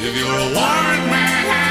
If you're a warrant man.